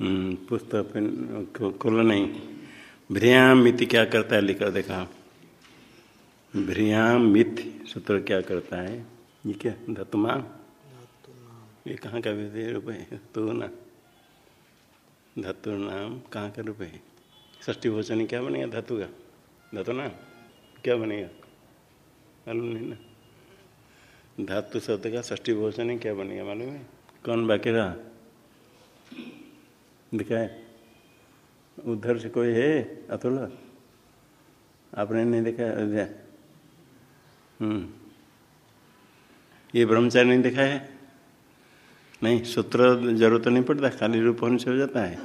हम्म, पुस्तक खोलो नहीं। भ्रियाम मिति क्या करता है लिखा देखा। भ्रियाम मिथ सूत्र क्या करता है? ये क्या? धतुमा? ये कहाँ का रूप है तो ना। धातु नाम कहाँ का रूप है ष्टी भोजन क्या बनेगा धातु का? धातु नाम क्या बनेगा? मालूम नहीं ना। धातु शब्द का ष्टी भोजन क्या बनेगा मालूम है? कौन बाकी रहा? दिखाए। उधर से कोई है? अतुल? आपने नहीं देखा? हम्म। ये ब्रह्मचारी नहीं देखा है नहीं, सूत्र ज़रूरत नहीं पड़ता, खाली रूप होने से हो जाता है।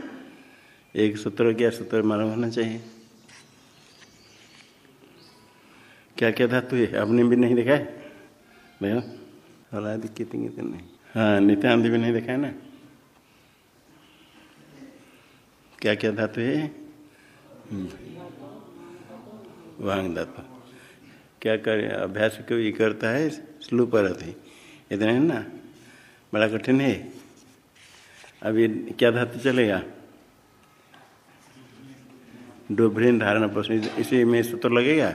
एक सूत्र क्या सूत्र मालूम होना चाहिए? क्या क्या धातु है आपने भी नहीं देखा है भैया हलादि कितने कितने हाँ नित्यानंद भी नहीं देखा है ना? क्या क्या धातु है? वांग धातु। क्या करे, अभ्यास को ये करता है? स्लू पर इतना है ना? बड़ा कठिन है। अभी क्या धातु चलेगा? डोभरीन धारण प्रश्न। इसी में सूत्र लगेगा?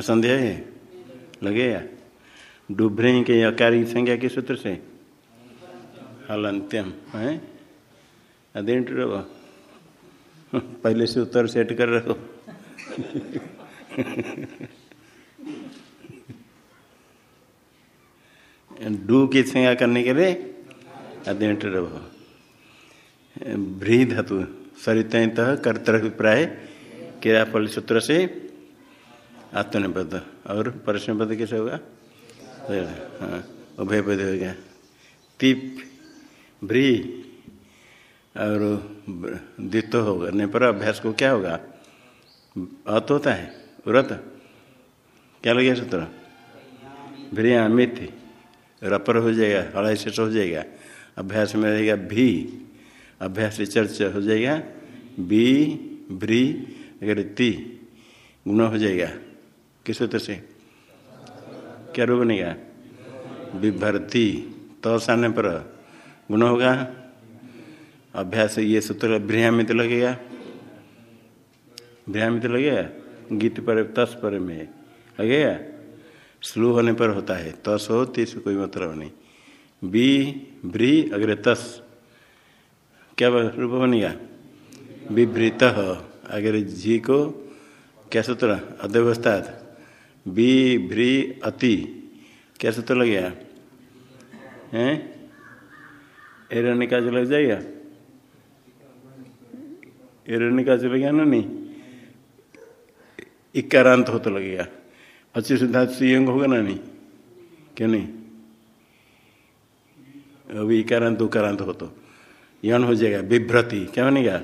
संदेह है? लगेगा। डुभ्रे के अकारी संज्ञा के सूत्र से? हलंत्यम। है? अदेंट रहो। पहले से उत्तर सेट कर रखो डू की संज्ञा करने के लिए अदेंट रहो। भ्री धातु सरित कर्तव्यभिप्राय क्रियाफल सूत्र से आत्मनिबद्ध। और परस्मबद्ध कैसे होगा? हाँ उभय पद हो गया तिप भ्री और द्वित्व होगा, नहीं, पर अभ्यास को क्या होगा? अत होता है, व्रत। क्या लगे सूत्र? भ्रिया मिथि रपर हो जाएगा हड़ाई से हो जाएगा, अभ्यास में रहेगा भी। अभ्यास चर्चा हो जाएगा बी भ्री अगर ती, गुण हो जाएगा। किस सूत्र से? क्या रूप बनेगा? विभरती। तो आने पर। गुण होगा अभ्यास ये सूत्र भ्रियामित लगेगा भ्रियामित लगेगा गीत पर, तस पर में लगेगा स्लू होने पर होता है। तस हो, तीस कोई मतलब नहीं। बी भ्री अग्र, तस। क्या रूप बनेगा? विभ्रीत अगर, जी को क्या सूत्र? अध्यवस्था बी भ्री अति। क्या सूत्र लग गया? हैं? का लग जाएगा? एरण्य का लग गया ना नहीं। इकारांत हो तो लगेगा अच्छी सिद्धांत सुयंग होगा ना नहीं? क्यों नहीं? अभी इकारांत उकारांत हो तो। यौन हो जाएगा, बिभ्रति। क्या बनेगा?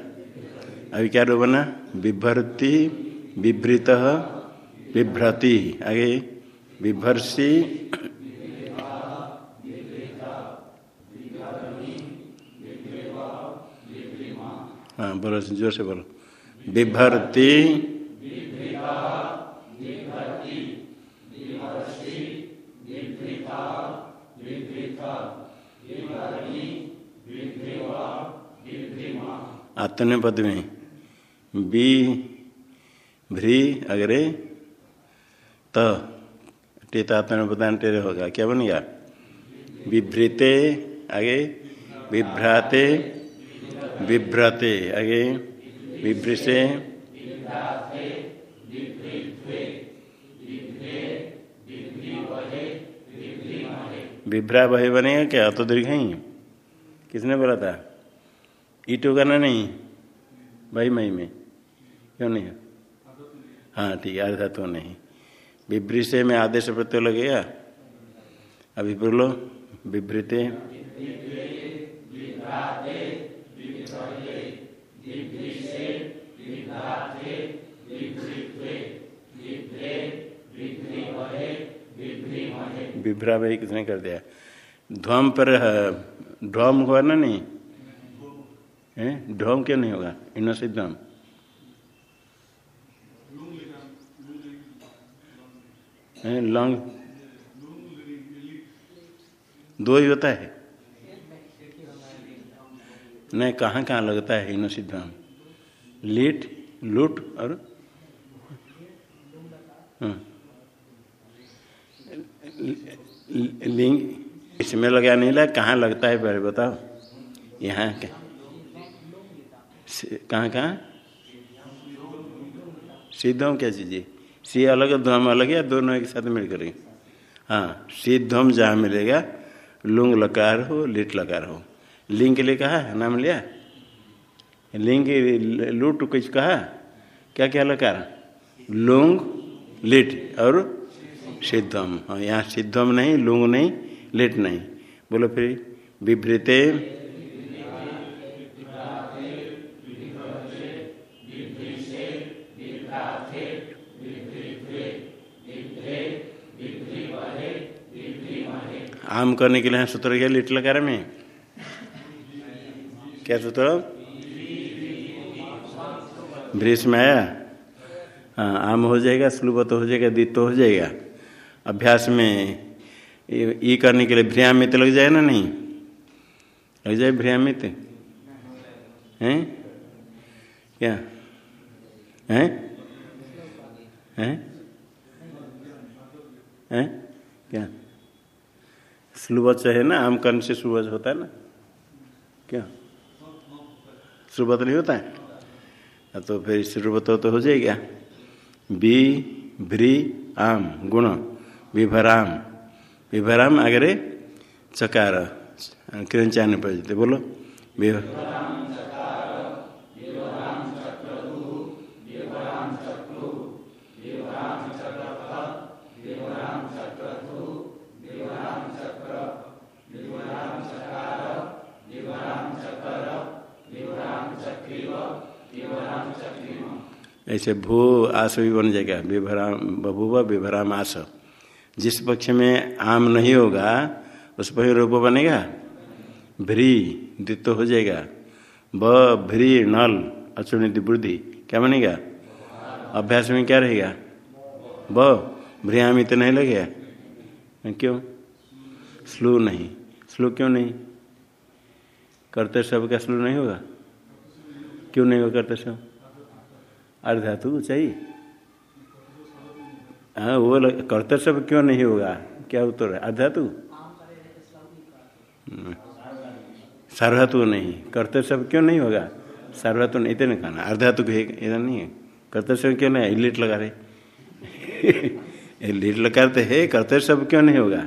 अभी क्या रो बना? विभ्रति विभ्रत विभ्रति आगे विभर्षी हाँ बोलो, ज़ोर से बोलो। बिभर्ती आत्म पद में बी भ्री, अगरे, त। टेतात्म पदान टेरे होगा। क्या बनेगा? विभ्रीते, आगे, विभ्राते। विभ्रते आगे विभ्रिसे विभ्रा वही बनेगा क्या? तो दीर्घ ही किसने बोला था? ईटो ना नहीं? भाई मई में। क्यों नहीं? हाँ ठीक है अर्धा तो नहीं। विभ्री से में आदेश प्रत्यय लगेगा अभी बोलो। विभ्रीते विभ्रा भाई किसने कर दिया? ध्वम पर ध्वम हुआ ना नहीं? है? ध्वम क्यों नहीं होगा? इन से ध्वम। लॉन्ग दो ही होता है। नहीं, कहाँ कहाँ लगता है हीनो सिद्धाम लीट, लूट और हाँ। लिंग, इसमें लगा नहीं लगा, कहाँ लगता है, पहले बताओ। यहाँ क्या? कहाँ कहाँ? सिद्धम क्या चीज़ है? सी अलग ध्वम अलग है दोनों एक साथ मिल करेंगे हाँ सिद्धम जहाँ मिलेगा, लुंग लकार हो, लिट लकार हो। लिंग के लिए कहा नाम लिया लिंग लूट कुछ कहा क्या क्या लकार? लुंग, लिट और सिद्धम। हाँ यहाँ सिद्धम नहीं, लुंग नहीं, लिट नहीं। बोलो फिर, विभ्रते, आम करने के लिए सूत्र क्या लिट लगा में? क्या सूत्र? वृष में आया? हाँ आम हो जाएगा स्लुबत हो जाएगा दित्त हो जाएगा। अभ्यास में ई करने के लिए भ्रियामित लग जाए ना नहीं? लग जाए भ्रियामित हैं? क्या? हैं? हैं? हैं? क्या? स्लुबत है ना आम करने से सुबह होता है ना? क्या? सुबत नहीं होता है? तो फिर श्रुवत तो हो जाएगा। बी, भ्री, आम, गुण, विभराम। विभराम आगरे चकार, किरण पर बोलो। बोलो ऐसे भू आस भी बन जाएगा, विभराम, बभुव, विभराम आस। जिस पक्ष में आम नहीं होगा, उस पक्ष रूप बनेगा। भ्री द्वित हो जाएगा। ब, भ्री, नल अचुणित वृद्धि क्या बनेगा? अभ्यास में क्या रहेगा? ब भ्रियामित तो नहीं लगेगा। क्यों? स्लू नहीं। स्लू क्यों नहीं? करते सब का स्लू नहीं होगा? क्यों नहीं होगा करते सब? अर्धातु चाहिए हाँ वो करते सब क्यों नहीं होगा? क्या उत्तर है? अर्धातु। सार्वधातु नहीं। करते सब क्यों नहीं होगा? सार्वधातु नहीं, इतने कहना। अर्धातु इधर नहीं है। करते सब क्यों नहीं? लिट लगा रहे। लिट लगाते है करते सब क्यों नहीं होगा?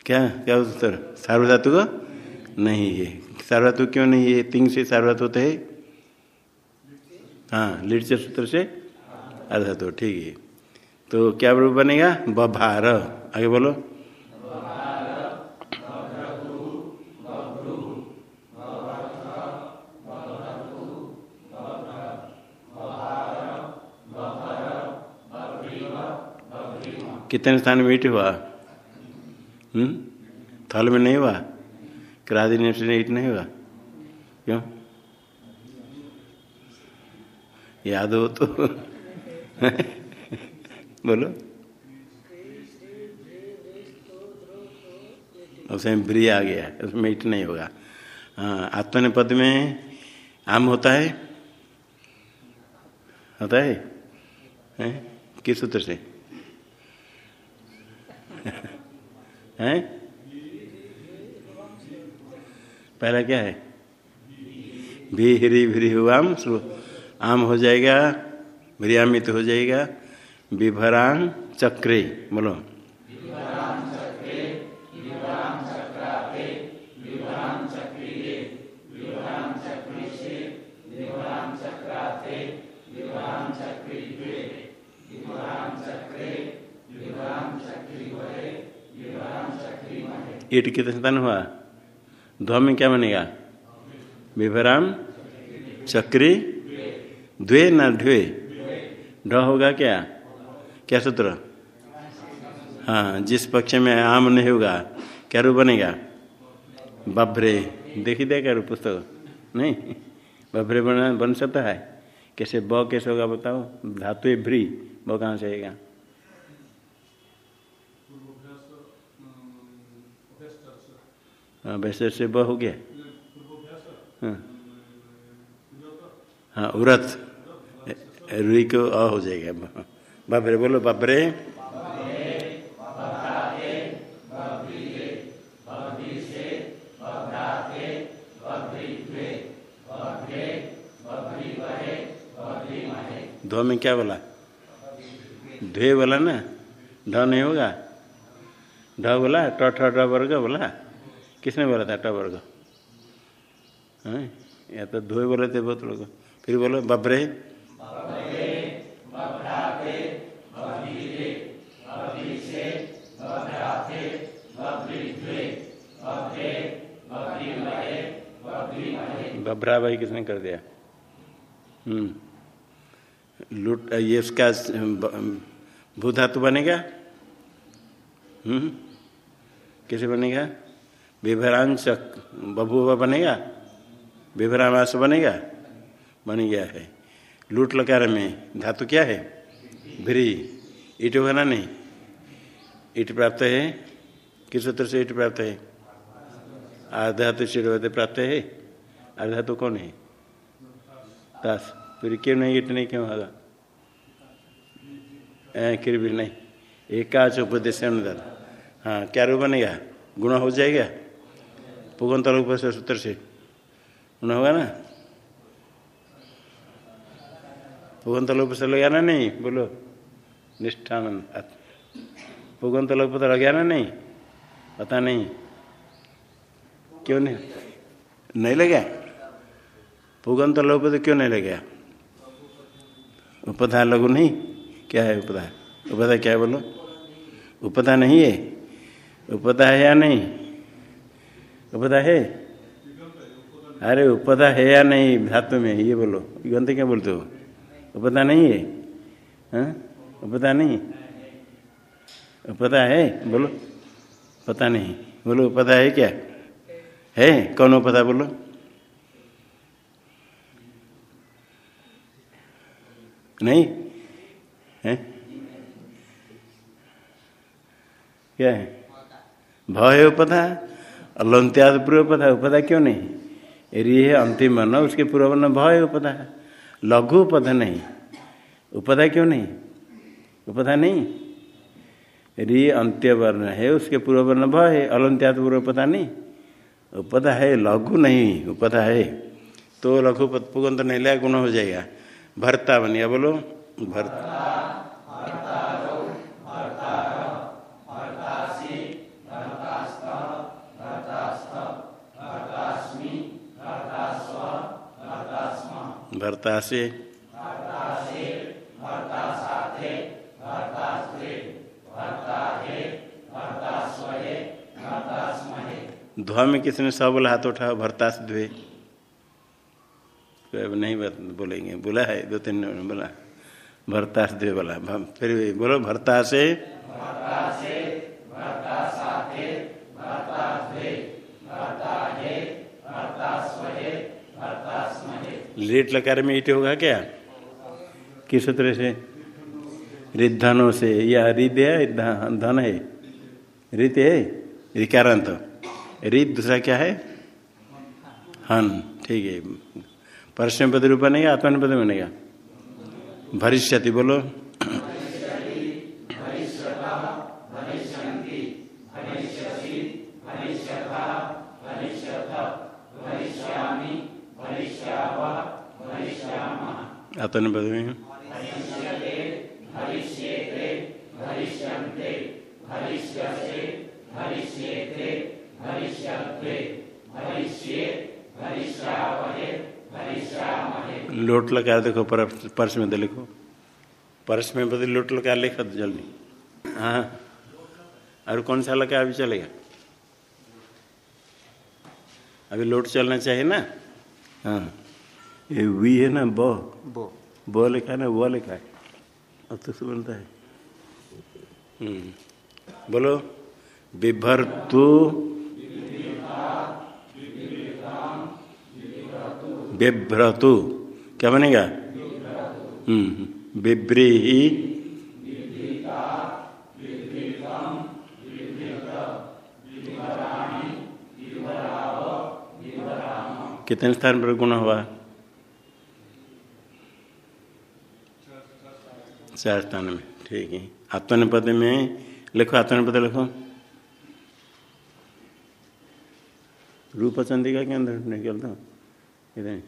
क्या? क्या उत्तर? सार्वधातु का नहीं है। सार्वधातु क्यों नहीं है? तिंग से सार्वधातु होते है। हाँ से सूत्र से अर्धा तो ठीक है। तो क्या रूप बनेगा? बभार। आगे बोलो। कितने स्थान में ईट हुआ? हम्म? थल में नहीं हुआ? क्रादी ने ईट नहीं हुआ? याद हो तो। बोलो। उसमें ब्री आ गया उसमें ईट नहीं होगा। हाँ आत्मन पद में आम होता है? होता है, है? किस सूत्र से? हैं? पहला क्या है? भी हिरी भिरी हुआ आम हो जाएगा विरियामित हो जाएगा। विभरांग चक्रे, बोलो। ईट कितने स्थान हुआ? ध्व में क्या बनेगा? विभराम चक्री। द्वे न ढ्वे। ढ होगा क्या? क्या सूत्र? हाँ जिस पक्ष में आम नहीं होगा, क्या रूप बनेगा? बभ्रे। देखी दे क्या रूप पुस्तक? नहीं? बभ्रे बना, बन सकता है। कैसे ब, कैसे होगा बताओ? धातु भ्री। ब कहाँ से आएगा? हाँ वैसे से ब हो गया। हाँ। हाँ उरत। रुई को अ हो जाएगा। बाबरे, बोलो, बाबरे। ध्व में क्या बोला? ध्वे बोला ना? ढ नहीं होगा? ढ बोला? ट, ठ वर्ग बोला? किसने बोला था ट वर्ग? या तो धोए बोले थे बहुत लोग। फिर बोलो, बबरे। भाई किसने कर दिया? हम्म। लूट ये उसका भू धातु बनेगा हम्म। कैसे बनेगा विभरांश बबुआ बनेगा विभरामास बनेगा बन गया है। लूट लकार में धातु क्या है? भ्री। ईट बना नहीं? ईट प्राप्त है? किस सूत्र से ईट प्राप्त है? आधातु शिरोध प्राप्त है? आधातु कौन है? दास। फिर क्यों नहीं नहीं क्यों होगा? फिर भी नहीं। एकाच उपदेश अनुदान हाँ क्या रूप बनेगा? गुण हो जाएगा? पुगंत रूप से सूत्र से। गुण होगा ना? पुगंत लोप से लगा ना नहीं? बोलो। निष्ठान पुगंत लोप तो लगा ना नहीं? पता नहीं। क्यों नहीं? नहीं लगा? पुगंत लोप तो क्यों नहीं लगा? उपधा लघु नहीं? क्या है उपधा उपधा क्या बोलो? उपधा नहीं है? उपधा है या नहीं? उपधा है? अरे उपधा है या नहीं? धातु में, ये बोलो। गंत क्या बोलते हो? उपधा नहीं है? हाँ? उपधा नहीं? उपधा है? बोलो। पता नहीं। बोलो उपधा है क्या? है? कौन उपधा बोलो? नहीं? है? क्या है? भय उपधा अलंत्याद पूर्व पदा उपधा क्यों नहीं? री है अंतिम वर्ण उसके पूर्व वर्ण भय उपधा लघु उपध नहीं। उपधा क्यों नहीं? उपधा नहीं? री अंत्य वर्ण है, उसके पूर्व वर्ण भ है अलंत्यात पूर्व पता नहीं। उपधा है, लघु नहीं उपधा है। तो लघु पद पुगंत नहीं, लिया गुण हो जाएगा। भरता बनिया बोलो भरता भरता से ध्वा में किसने स बोला, हाथ उठा भरता से धुए नहीं बोलेंगे। बोला है दो तीन बोला। भरता से बोला। फिर बोलो भरता से। लेट लकार में ईट होगा क्या? किस सूत्र से? रिद्धनों से। या रिद है धन है? रित है? रिकारांत। रित दूसरा क्या है? हन। ठीक है। परसम पद रूप बनेगा आत्मन पद बनेगा भविष्यति बोलो। आत्मन पद में लोट लगा देखो पर्स में तो लिखो। पर्स में बदल लोट लगा लिखो जल्दी। हाँ। और कौन सा लगा अभी चलेगा? अभी लोट चलना चाहिए ना? हाँ। ये वी है ना ब। बो। ब लिखा है ना वो लिखा है। अब तो बनता है। हम्म। बोलो। बिभर्तु बिभ्रतु। क्या बनेगा? हम्म बिब्रीही कितने स्थान पर गुण हुआ? चार स्थान में, ठीक है। आत्मनिपद में लिखो, आत्मनिपद लिखो। रूप चंदी के अंदर निकलता इधर।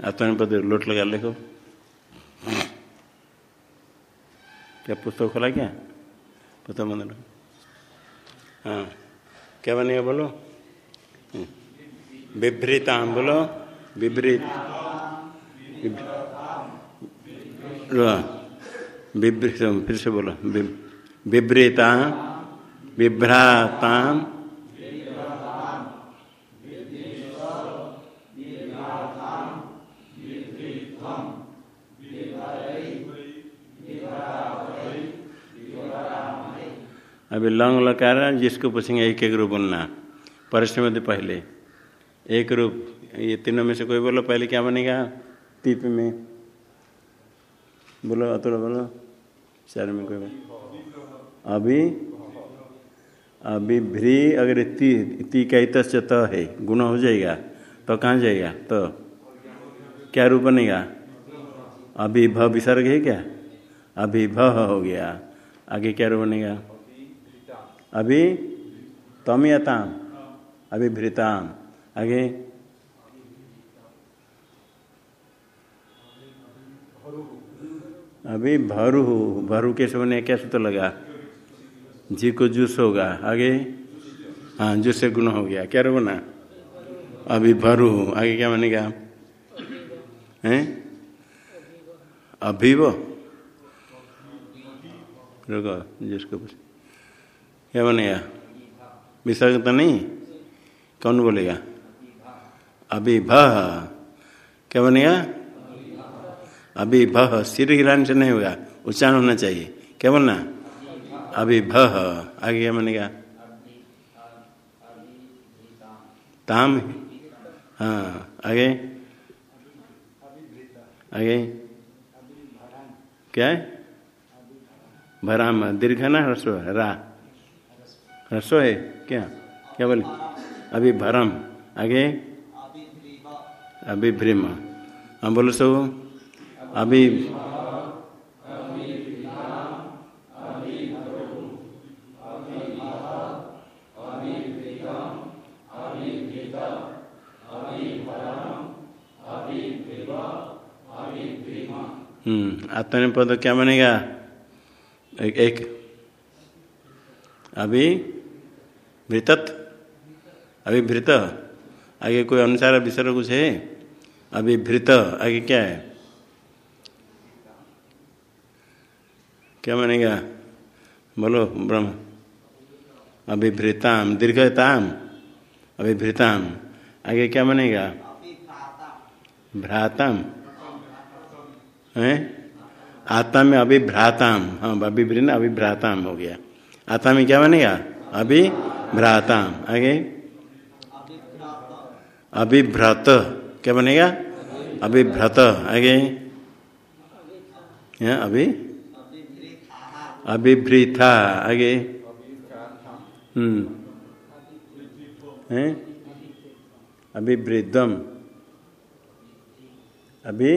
आत्मनिपद लोट लगा लिखो। क्या पुस्तक खोला क्या? पता मंदिर हाँ। क्या बनेगा बोलो? विभ्रीता बोलो। विभ्रीत। विभ्रीत फिर से बोलो। विभ्रीता विभ्राता अभी लंग लकार जिसको पूछेंगे एक एक रूप बोलना परिश्रम पहले। एक रूप, ये तीनों में से कोई बोलो, पहले क्या बनेगा? तीप में। बोलो, अतुल, बोलो। चार में कोई बोलो। अभी? अभी भ्री अगर ती ती का त है, गुण हो जाएगा। तो कहाँ जाएगा? तो। क्या रूप बनेगा? अभी भ विसर्ग है क्या? अभी भ हो गया। आगे क्या रूप बनेगा? अभी तम या ताम अभी भृताम। आगे। अभी भरू भरू कैसे बने कैसे तो लगा? जी को जूस होगा। आगे। हाँ जूस से गुण हो गया। क्या रो ना अभी भरू। आगे क्या बनेगा? हैं? अभी वो रुको जिसको क्या बनेगा विसर्ग तो नहीं? कौन बोलेगा? अभी भह क्या बनेगा अभी भह सिर हिलाने से नहीं होगा। उच्चारण होना चाहिए। क्या बोलना? अभी भह आगे क्या बनेगा? ताम। हाँ। आगे? आगे? क्या है? भराम। दीर्घ ना? ह्रस्व रा। ह्रस्व है क्या? क्या बोले? अभी भरम आगे? अभी भ्रीम हम बोलो सो अभी हम्म आत्मनिपद क्या बनेगा? एक। अभी भृतत। अभिभृत आगे कोई अनुसार विसर्ग कुछ है? अभिभृत आगे क्या है? क्या मानेगा बोलो, ब्रह्म। अभिभृताम दीर्घताम। अभिभृताम आगे क्या मानेगा भ्राताम। है? आत्मा में अभिभ्राताम हाँ अभिभृन अभिभ्राताम हो गया। आत्मा में क्या बनेगा? अभी भ्राताम आगे। अभिभ्रत। क्या बनेगा? अभिभ्रत। आगे। अभी। अभिभृथा आगे। हम्म। अभिवृद्धम अभी।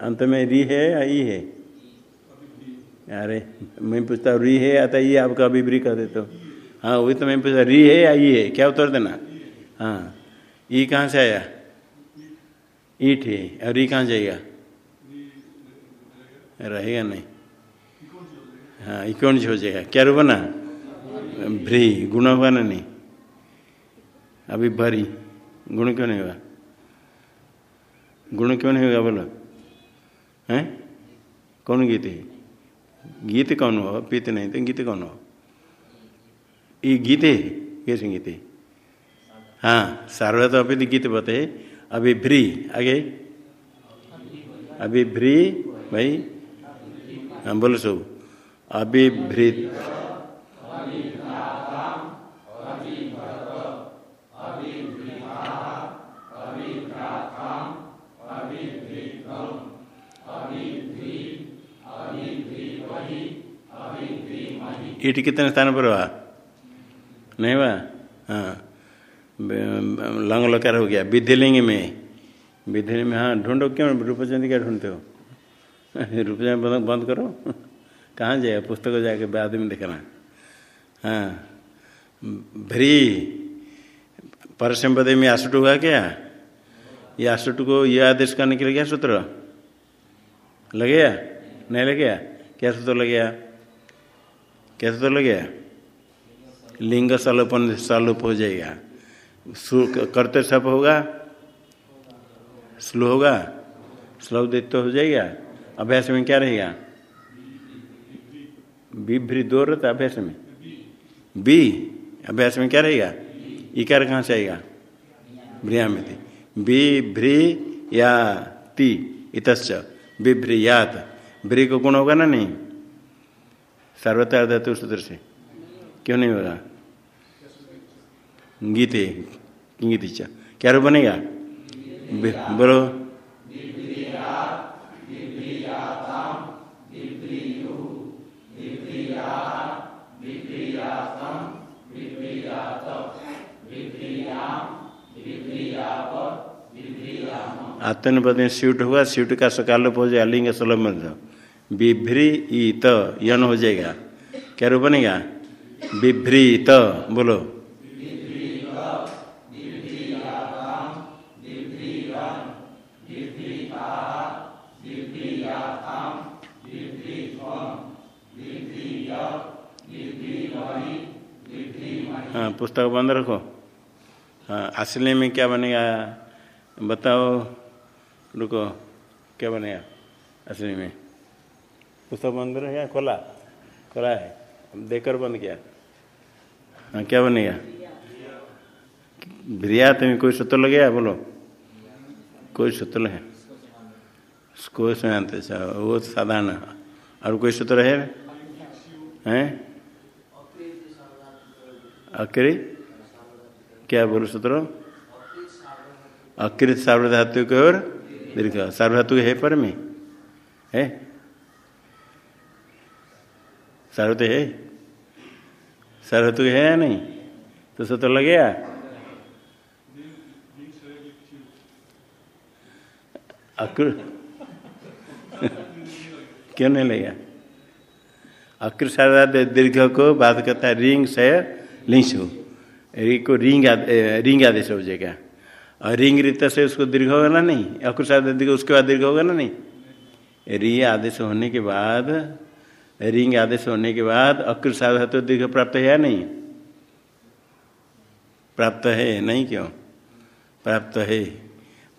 अंत में री है या ई है? अरे, मैं पूछता हूँ, री है या तो ये आपका अभिव्री कर देते हो। हाँ वही तो मैं पूछता री है या ई है? क्या उत्तर देना? हाँ ई कहाँ से आया? ईट है। और ई कहाँ जाएगा? रहेगा नहीं। हाँ ई कौन हो जाएगा? क्या रू बना भ्री, गुण होगा ना नहीं? अभी भरी। गुण क्यों नहीं होगा गुण क्यों नहीं होगा बोलो? हैं? कौन गीत है? गीत कौन हो? पीत नहीं तो गीत कौन हो? ये गीते कैसे गीते हाँ? सार्वत अभी गीत बते अभी भ्री आगे। अभी भ्री भाई। हाँ बोलो सब। अभिभृत ईट कितने स्थान पर हुआ? नहीं हुआ? हाँ। लंग लकार हो गया। विधिलिंग में। विधि में हाँ ढूंढो क्यों? रूपचंद क्या ढूंढते हो? रूपचंद बंद बंद करो। कहाँ जाएगा? पुस्तक जाके बाद में देखना। हाँ। भ्री। परसम पदे में आसुट हुआ क्या? ये आसुट को ये आदेश करने के लिए क्या सूत्र? लगे नहीं लगे क्या सूत्र लगे क्या सूत्र लगे लिंग सलोपन, सलोप हो जाएगा। करते सब होगा? स्लो होगा? स्लो तो हो जाएगा? अभ्यास में क्या रहेगा? बिभ्री दो रहता अभ्यास में। बी, अभ्यास में क्या रहेगा? इकार कहाँ से आएगा? ब्रिया में थी बी भ्री या ती इतश्च। बिभ्रियात ब्री को गुण होगा ना नहीं? सर्वता धातु सूत्र से क्यों नहीं होगा गीते, गीति क्या रूप बनेगा? बोलो। आत्मनिपद में स्यूट हुआ स्यूट का सकाल हो जाएगा लिंग सुलभ मध्य बिभ्री ईत यन हो जाएगा। क्या रूप बनेगा? बिभ्रीत, बोलो। हाँ पुस्तक बंद रखो। हाँ असली में क्या बनेगा? बताओ, रुको, क्या बनेगा असली में? पुस्तक बंद है खोला? खोला है। देकर बंद किया। हाँ क्या बनेगा ब्रियात में कोई सूत्र लगे बोलो? कोई सूत्र है? कोई सुनाते वो साधारण और कोई सूत्र है? हैं? अक्री क्या बोलो सूत्र अकृत सार्वधातु के और दीर्घ सार्वधातु है पर में। है? सार्वत है? सार्वधातु है या नहीं? तो सूत्र लग गया? अक्र क्यों नहीं लगेगा अक्र सार्वधातु दीर्घ को बात करता है, रिंग से लिंस हो को रिंग रिंग आदेश हो जाएगा। और रिंग रित से उसको दीर्घ होगा ना नहीं? अकुशा दीर्घ, उसके बाद दीर्घ होगा ना नहीं? री आदेश होने के बाद रिंग आदेश होने के बाद अक्र साधा तो दीर्घ प्राप्त है या नहीं? प्राप्त है, नहीं क्यों? प्राप्त है।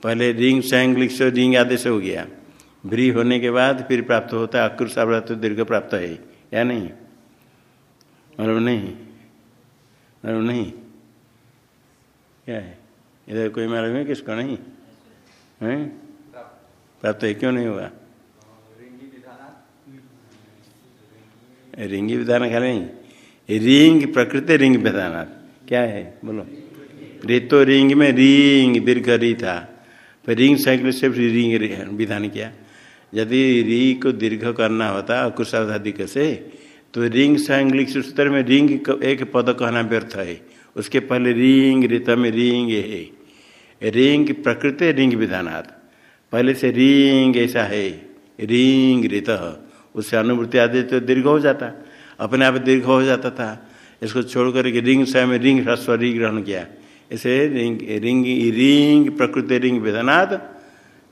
पहले रिंग सैंग से रिंग आदेश हो गया। भ्री होने के बाद फिर प्राप्त होता है अक्र साधा तो दीर्घ प्राप्त है। या नहीं? मतलब नहीं। मतलब नहीं। क्या है? इधर कोई मालूम है किसको नहीं? है? प्राप्त है, क्यों नहीं हुआ? रिंगी विधान खा नहीं। रिंग, प्रकृति रिंग विधान क्या है? बोलो। रेतो रिंग में रिंग, दीर्घ री था। फिर रिंग साइकिल से रिंग विधान किया। यदि री को दीर्घ करना होता अकुशाधिक से तो रिंग सांग्लिक सूत्र में रिंग एक पद कहना व्यर्थ है। उसके पहले रिंग, रित में रिंग है। रिंग, प्रकृति, रिंग विधानात्। पहले से रिंग ऐसा है। रिंग, रित। उससे अनुभूति आदि तो दीर्घ हो जाता अपने आप दीर्घ हो जाता था इसको छोड़ करके रिंग स्वयं रिंग ह्रस्व रिंग ग्रहण किया इसे रिंग रिंग रिंग प्रकृति रिंग वेदनाथ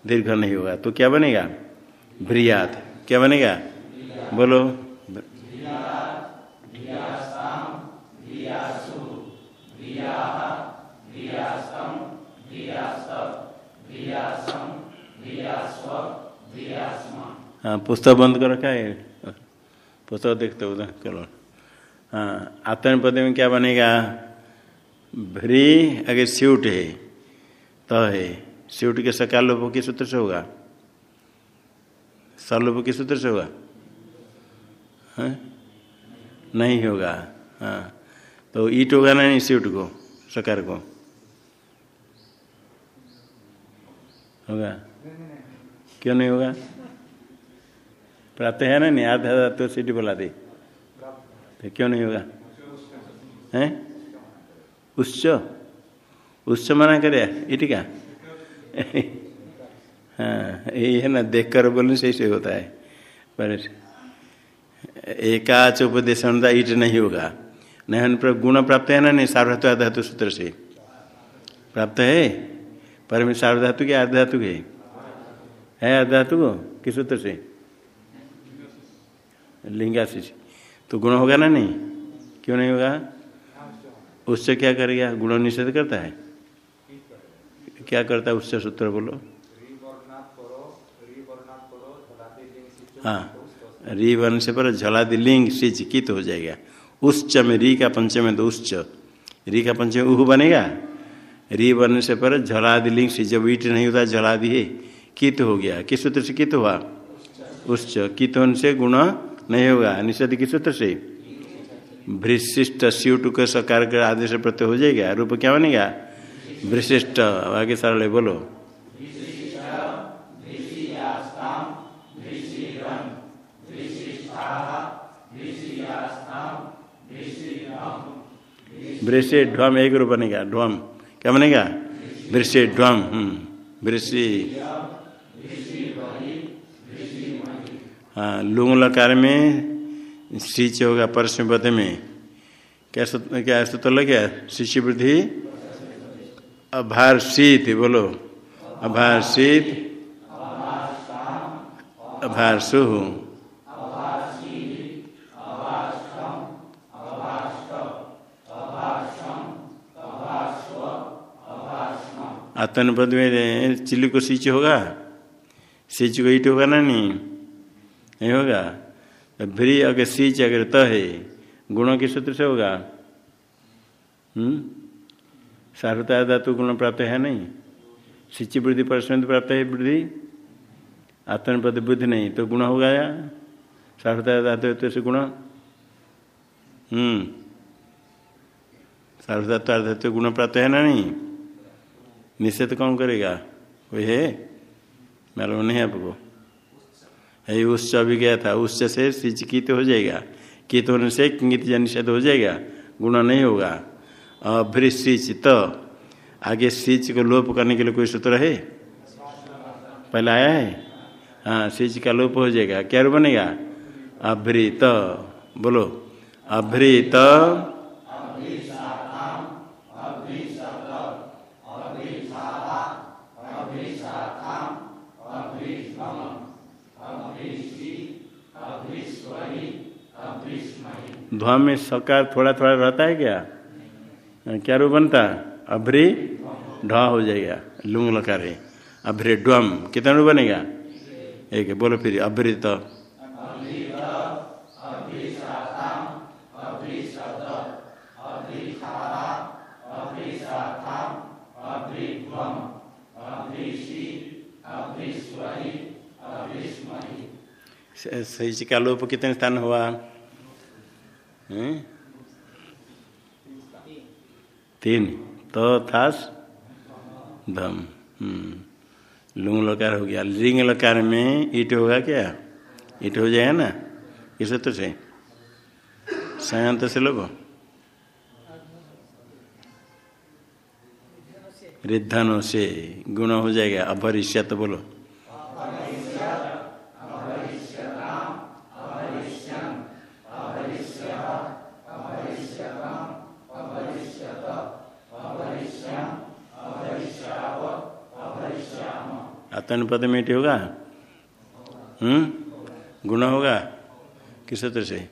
दीर्घ नहीं होगा तो क्या बनेगा ब्रियात क्या बनेगा बोलो हाँ पुस्तक बंद कर रखा है पुस्तक देखते उधर, चलो। हाँ आत्म में क्या बनेगा? भ्री अगर स्यूट है तो है। स्यूट के सकाल लोपो किस सूत्र से होगा। सलोप किस सूत्र से होगा। हाँ? नहीं होगा। हाँ। तो ईट होगा ना नहीं स्यूट को, सकार को? होगा? क्यों नहीं होगा? प्राप्त है ना नहीं आधा तो सीटी बोला दे। तो क्यों नहीं होगा? हैं? उच्च। उससे मना करे। इटी का? हाँ यही है ना देख कर बोलने से ऐसे होता है। पर एकाच उपदेश ईट नहीं होगा। नहीं पर, गुण प्राप्त है ना नहीं, सार्वधातु आधातु सूत्र से। प्राप्त है? पर में सार्वधातु के आधातु के? है आधातु को? किस सूत्र से? लिंगाशीष तो गुण होगा ना नहीं? क्यों नहीं होगा? उससे क्या करेगा गुण निषेध करता है। क्या करता है उससे सूत्र बोलो। हाँ री वर्ण से पर झलादि लिंग सिच कित हो जाएगा। उच्च में री का पंचम तो उच्च। री का पंचम उह बनेगा। री वर्ण से पर झलादि लिंग से जब ईट नहीं होता, झलादि है कित हो गया। किस सूत्र से कित हुआ? उच्च। कित से गुण नहीं होगा। निषेध किस सूत्र से। भ्रिशिष्ट स्यूट के सकार के आदेश प्रत्यय हो जाएगा। रूप क्या बनेगा? विशिष्ट आगे सरल बोलो। वृषे ढ्वम एक रूप बनेगा। ढ्वम क्या बनेगा? वृषे ढ्वम वृषि हाँ लुंग लकार में सिच होगा परस्म पद में। क्या क्या सूत्र लग गया शिष्य वृद्धि अभार शीत बोलो। अभार सुह आतन पद में, चिल्ली को सींच होगा सींच को ईट होगा ना नहीं? नहीं होगा? भ्री अगर सीच अगर त है, गुणों के सूत्र से होगा? हम्म? सार्वता धातु गुण प्राप्त है नहीं? सिंची वृद्धि परस्म प्राप्त है वृद्धि आत्मन पद बुद्धि नहीं तो गुण होगा या? सार्वता धातु तो से गुण? हम्म। सार्वधातु धातु गुण प्राप्त है ना नहीं? निषेध कौन करेगा? वही है? मालूम नहीं आपको। है उच्च अभी गया था उच्च से सिच कीत हो जाएगा। कीत होने से किंगित निषेध हो जाएगा, गुण नहीं होगा। अभ्रिशिच तो आगे सिच को लोप करने के लिए कोई सूत्र है? पहले आया है? हाँ सिच का लोप हो जाएगा, क्या रूप बनेगा? अभ्री अभ्रित बोलो। अभ्री अभ्रित ध्वम में सकार थोड़ा थोड़ा रहता है क्या क्या रूप बनता अभ्री ढ हो जाएगा लुंग लकार है अभ्रे ड्वम कितना रूप बनेगा एक बोलो फिर अभ्रित सही का लोप कितने स्थान हुआ तीन। तो थास, धम। लुंग लकार हो गया। लिंग लकार में ईट होगा क्या? ईट हो जाएगा ना? किस तो से संयंत से लोग। रिद्धनों से। गुण हो जाएगा। तो बोलो। पद में होगा? हम्म? गुण होगा? किस सूत्र से?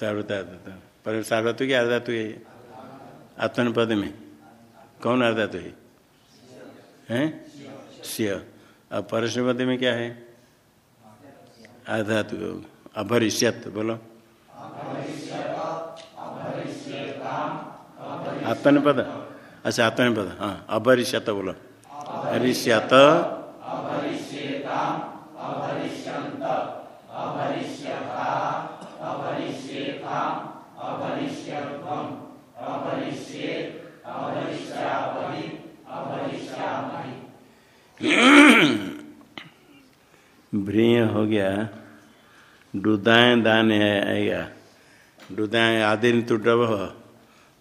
सार्वता पर सार्वधातु की आधातु है आत्मन पद में। कौन आधातु है? हैं? सिय। अब परस्म पद में क्या है? आधातु अभरिष्यत बोलो। आत्मन पद अच्छा आत्मन पद हाँ अभरिष्यत बोलो। अरिष्यत भ्रीय हो गया। डुदाएँ दान आएगा। डुदाएँ आदिन तो डब।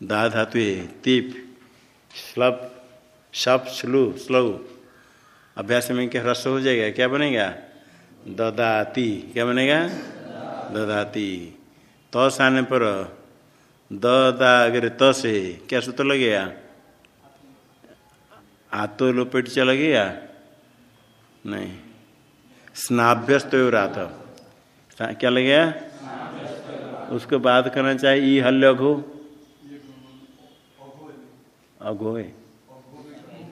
दा धातु तीप। स्लप शप स्लू स्लो अभ्यास में क्या ह्रस्व हो जाएगा। क्या बनेगा? ददाती। क्या बनेगा? ददाती। तो आने पर ददा अगर त से। क्या सूत्र लगेगा? आतो लोपेट चला गया नहीं। स्नाभ्यस्त रात क्या लगेगा? उसको बात करना चाहिए, ई हल्य अघो अघो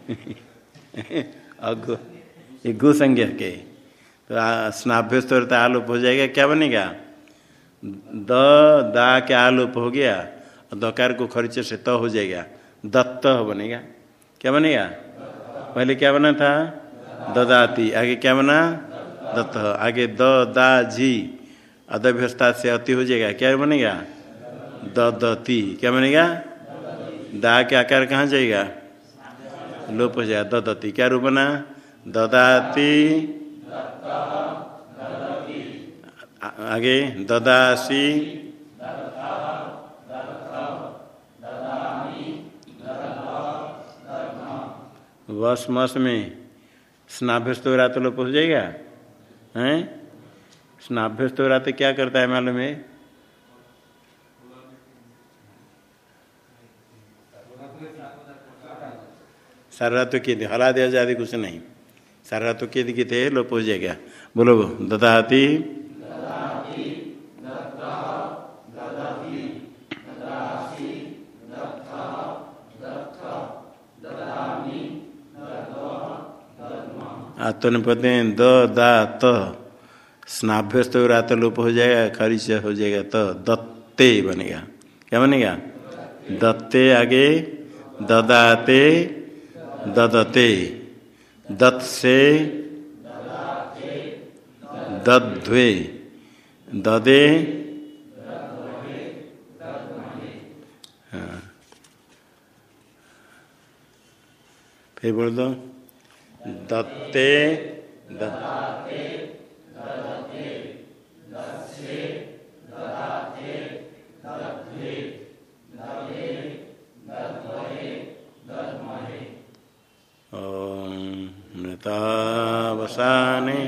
अघो ये गु संज्ञा के। तो स्नाभ्यस्त आलोप हो जाएगा, क्या बनेगा? द, दा के आलोप हो गया, और दकार को खर्चे से त हो जाएगा। दत्त बनेगा। क्या बनेगा? पहले क्या बना था? ददाती। आगे क्या बना? दत्त। आगे द, दा, जी। अदभ्यस्ता से अति हो जाएगा। क्या बनेगा? द दती क्या बनेगा? दा के आकार कहाँ जाएगा? लोप हो जाएगा ददती क्या रूप बना ददाती। आगे, ददासी। वस मस में स्नाभ्यस्त हो रहा तो लोप हो जाएगा? हैं? स्नाभ्यस्त हो रहा तो क्या करता है मालूम है? सारा तो के हला दिया जाए कुछ नहीं। सारा तो के थे लोप हो जाएगा। बोलो ददाती आत्मनिपद द, दा, त। स्नाभ्यस्त तो लोप हो जाएगा, खरीच हो जाएगा तो दत्ते बनेगा। क्या बनेगा? दत्ते आगे ददाते ददते। दत्त से दध्वे ददे। हाँ। फिर बोल दो। दत्ते। दत्ते। मृतावसाने